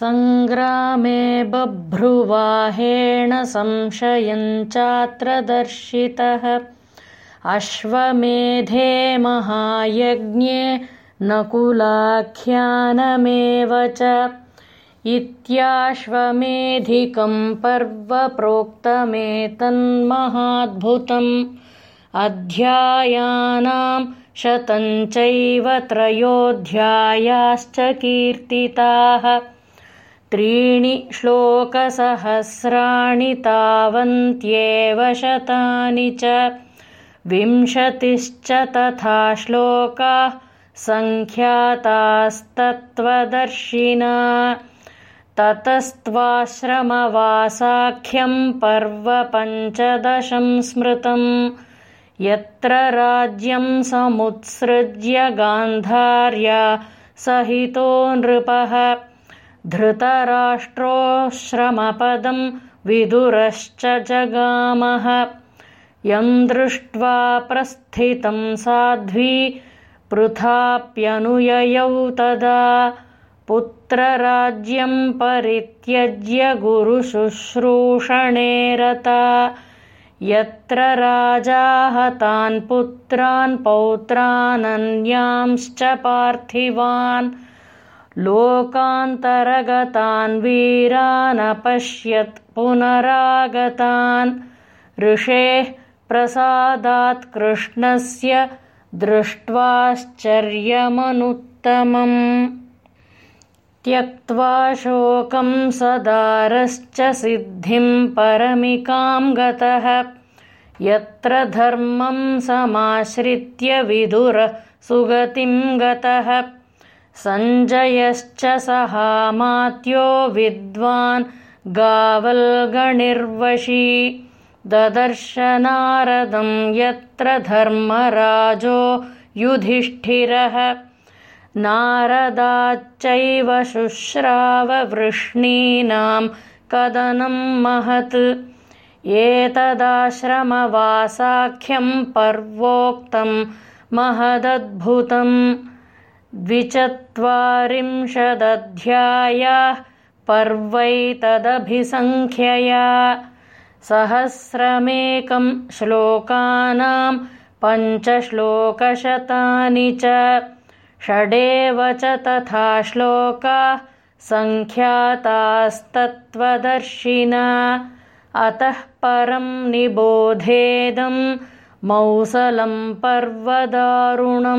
सङ्ग्रामे बभ्रुवाहेण संशयञ्चात्र दर्शितः अश्वमेधे महायज्ञे नकुलाख्यानमेव च। इत्याश्वमेधिकं पर्व प्रोक्तमेतन्महाद्भुतम् अध्यायानां शतञ्चैव त्रयोऽध्यायाश्च कीर्तिताः त्रीणि श्लोकसहस्राणि तावन्त्येव शतानि च विंशतिश्च तथा श्लोकाः सङ्ख्यातास्तत्त्वदर्शिना। ततस्त्वाश्रमवासाख्यं पर्व पञ्चदशं स्मृतम्। यत्र राज्यं समुत्सृज्य गान्धार्या सहितो नृपः धृतराष्ट्रोश्रमपदं विदुरश्च जगामः। यं दृष्ट्वा प्रस्थितं साध्वी पृथाप्यनुययौ तदा। पुत्रराज्यं परित्यज्य गुरुशुश्रूषणे रता यत्र राजाहतान् पुत्रान् पौत्रानन्यांश्च पार्थिवान् लोकान्तरगतान् वीरानपश्यत् पुनरागतान्। ऋषेः प्रसादात् कृष्णस्य दृष्ट्वाश्चर्यमनुत्तमम्। त्यक्त्वा शोकं सदारश्च सिद्धिं परमिकां गतः। यत्र धर्मं समाश्रित्य विदुरः सुगतिं गतः सञ्जयश्च सहामात्यो विद्वान् गावल्गणिर्वशी। ददर्शनारदं यत्र धर्मराजो युधिष्ठिरः। नारदाच्चैव शुश्राववृष्णीनां कदनं महत्। एतदाश्रमवासाख्यं पर्वोक्तं महदद्भुतम् द्विचत्वारिंशदध्यायाः पर्वैतदभिसङ्ख्यया सहस्रमेकं श्लोकानां पञ्चश्लोकशतानि च षडेव च तथा श्लोकाः सङ्ख्यातास्तत्त्वदर्शिना। अतः परं निबोधेदं मौसलं पर्वदारुणम्